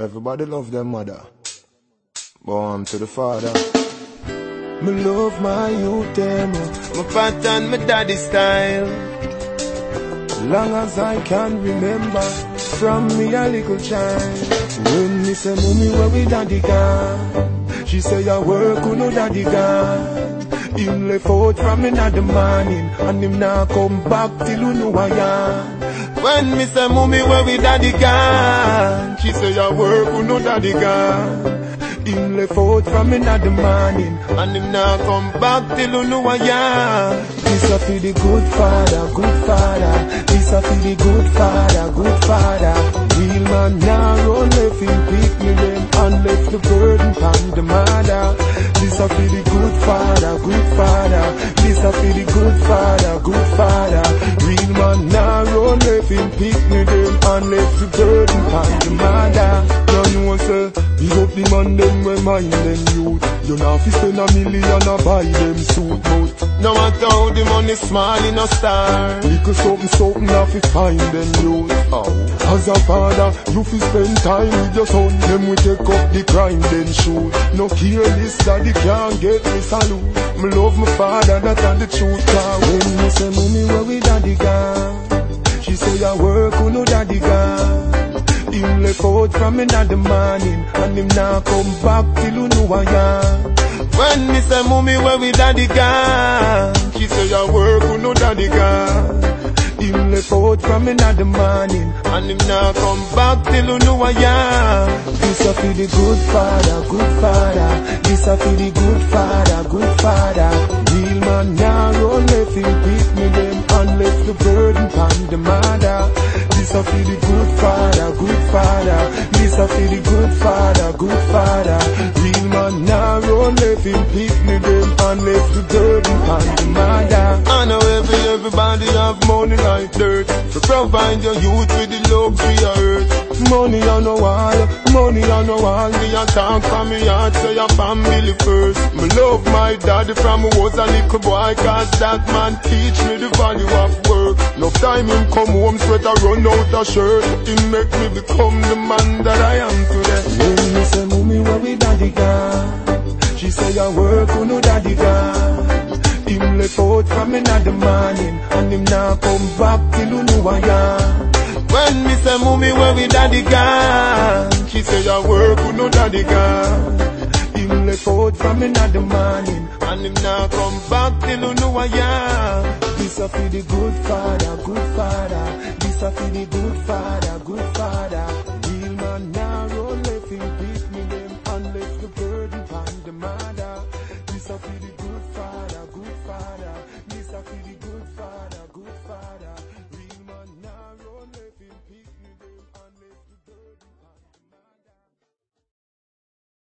Everybody love their mother. Born to the father. Me love my youth eh, them. My pattern, my daddy style. Long as I can remember, from me a little child. When me say, mommy, where we daddy gone? She say, I work, who no daddy gone. Him left out from in the morning, and him now come back till you know I am. When me say, mommy, where we daddy gone? She say, I work, who no daddy gone. Him left out from in the morning, and him now come back till you know I am. This a for the good father, good father. This a for the good father, good father. Real man now run left him pick me them and left the burden on the mother. This a for the good father, good father. This a for the good father, good father. Real man him pick me them and left the burden on the mother. You want say, big up the man them we mind them youth. You know fi spend a million a buy them suit but No matter how the money small in a star. Little something something a fi find them youth. Oh. As a father you fi spend time with your son. Them we take up the crime then shoot. No careless daddy can't get me salute. Me love my father that and the truth. Cause when me say mommy where we daddy gone say I work who no daddy gone him left out from in the morning And him now come back till you know I am. When me say mommy where we daddy gone She say I work with no daddy gone Him left out from in the morning And him now come back till you know I am. This a for the good father, good father. This a for the good father, good father this a for the good father, good father. This a for the good father, good father. Real man now run left him pick me and left the burden on the mother. I know every everybody have money like dirt. To provide your youth with the luxury of earth. Money on the wall, money on the wall. Me a talk from me heart, say your family first. Me love my daddy from I was a little boy, cause that man teach me the value of work. No time him come home, sweater run out a shirt. He make me become the man that I am today. She say, I work, who no daddy gone? Him left out from in the morning, and him now come back till you know I am. When me say, mommy, where we daddy gone? She say, I work, who no daddy gone? Him left out from another the morning, and him now come back till you know I am. This a for the good father, good father. This a for the good father, good father. Real man now roll left left the mother. The